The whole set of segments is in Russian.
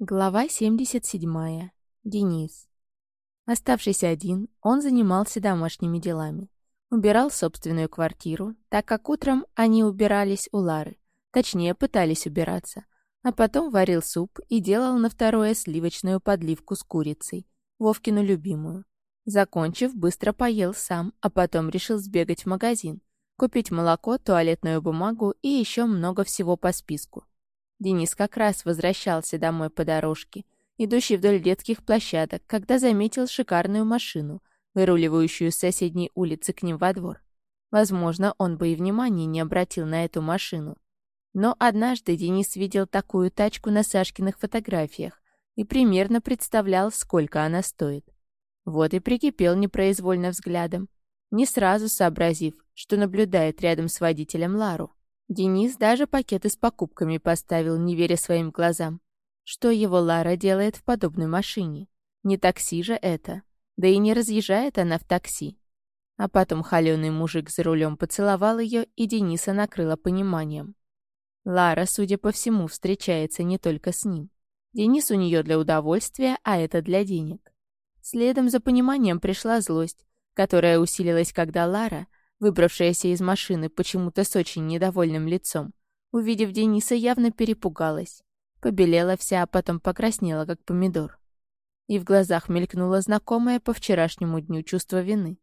Глава 77. Денис. Оставшись один, он занимался домашними делами. Убирал собственную квартиру, так как утром они убирались у Лары. Точнее, пытались убираться. А потом варил суп и делал на второе сливочную подливку с курицей, Вовкину любимую. Закончив, быстро поел сам, а потом решил сбегать в магазин, купить молоко, туалетную бумагу и еще много всего по списку. Денис как раз возвращался домой по дорожке, идущей вдоль детских площадок, когда заметил шикарную машину, выруливающую с соседней улицы к ним во двор. Возможно, он бы и внимания не обратил на эту машину. Но однажды Денис видел такую тачку на Сашкиных фотографиях и примерно представлял, сколько она стоит. Вот и прикипел непроизвольно взглядом, не сразу сообразив, что наблюдает рядом с водителем Лару. Денис даже пакеты с покупками поставил, не веря своим глазам. Что его Лара делает в подобной машине? Не такси же это. Да и не разъезжает она в такси. А потом холеный мужик за рулем поцеловал ее, и Дениса накрыло пониманием. Лара, судя по всему, встречается не только с ним. Денис у нее для удовольствия, а это для денег. Следом за пониманием пришла злость, которая усилилась, когда Лара, Выбравшаяся из машины почему-то с очень недовольным лицом, увидев Дениса, явно перепугалась. Побелела вся, а потом покраснела, как помидор. И в глазах мелькнуло знакомое по вчерашнему дню чувство вины.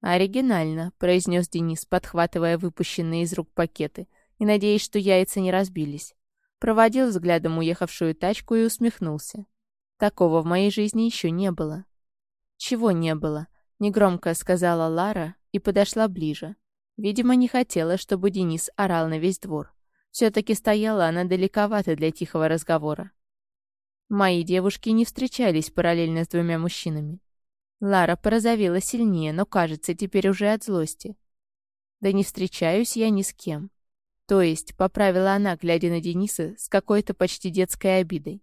«Оригинально», — произнес Денис, подхватывая выпущенные из рук пакеты и надеясь, что яйца не разбились. Проводил взглядом уехавшую тачку и усмехнулся. Такого в моей жизни еще не было. «Чего не было?» — негромко сказала Лара, и подошла ближе. Видимо, не хотела, чтобы Денис орал на весь двор. Все-таки стояла она далековато для тихого разговора. Мои девушки не встречались параллельно с двумя мужчинами. Лара порозовела сильнее, но, кажется, теперь уже от злости. Да не встречаюсь я ни с кем. То есть, поправила она, глядя на Дениса с какой-то почти детской обидой.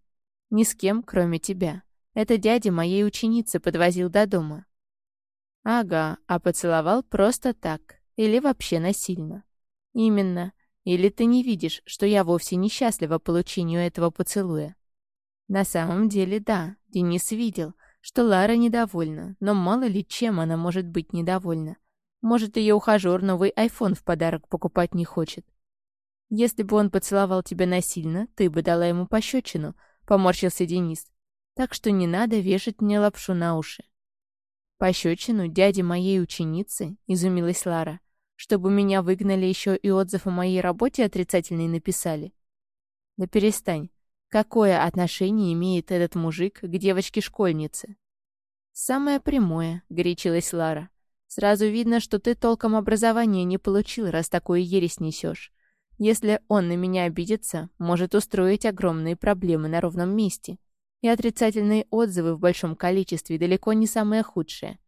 Ни с кем, кроме тебя. Это дядя моей ученицы подвозил до дома. Ага, а поцеловал просто так. Или вообще насильно. Именно. Или ты не видишь, что я вовсе несчастлива получению этого поцелуя? На самом деле, да, Денис видел, что Лара недовольна, но мало ли чем она может быть недовольна. Может, ее ухажер новый айфон в подарок покупать не хочет. Если бы он поцеловал тебя насильно, ты бы дала ему пощечину, поморщился Денис. Так что не надо вешать мне лапшу на уши. «Пощечину дяде моей ученицы?» — изумилась Лара. «Чтобы меня выгнали еще и отзыв о моей работе отрицательный написали?» «Да перестань. Какое отношение имеет этот мужик к девочке-школьнице?» «Самое прямое», — горячилась Лара. «Сразу видно, что ты толком образования не получил, раз такую ересь несешь. Если он на меня обидится, может устроить огромные проблемы на ровном месте и отрицательные отзывы в большом количестве далеко не самое худшее.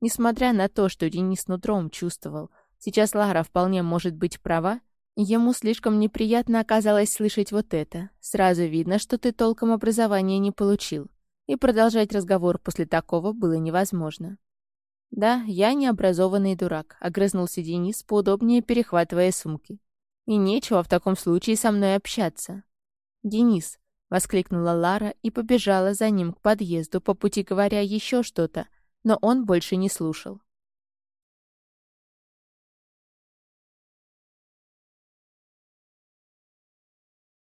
Несмотря на то, что Денис нутром чувствовал, сейчас Лара вполне может быть права, ему слишком неприятно оказалось слышать вот это. Сразу видно, что ты толком образования не получил. И продолжать разговор после такого было невозможно. «Да, я необразованный дурак», — огрызнулся Денис, поудобнее перехватывая сумки. «И нечего в таком случае со мной общаться». «Денис, — воскликнула Лара и побежала за ним к подъезду, по пути говоря еще что-то, но он больше не слушал.